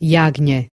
jagnię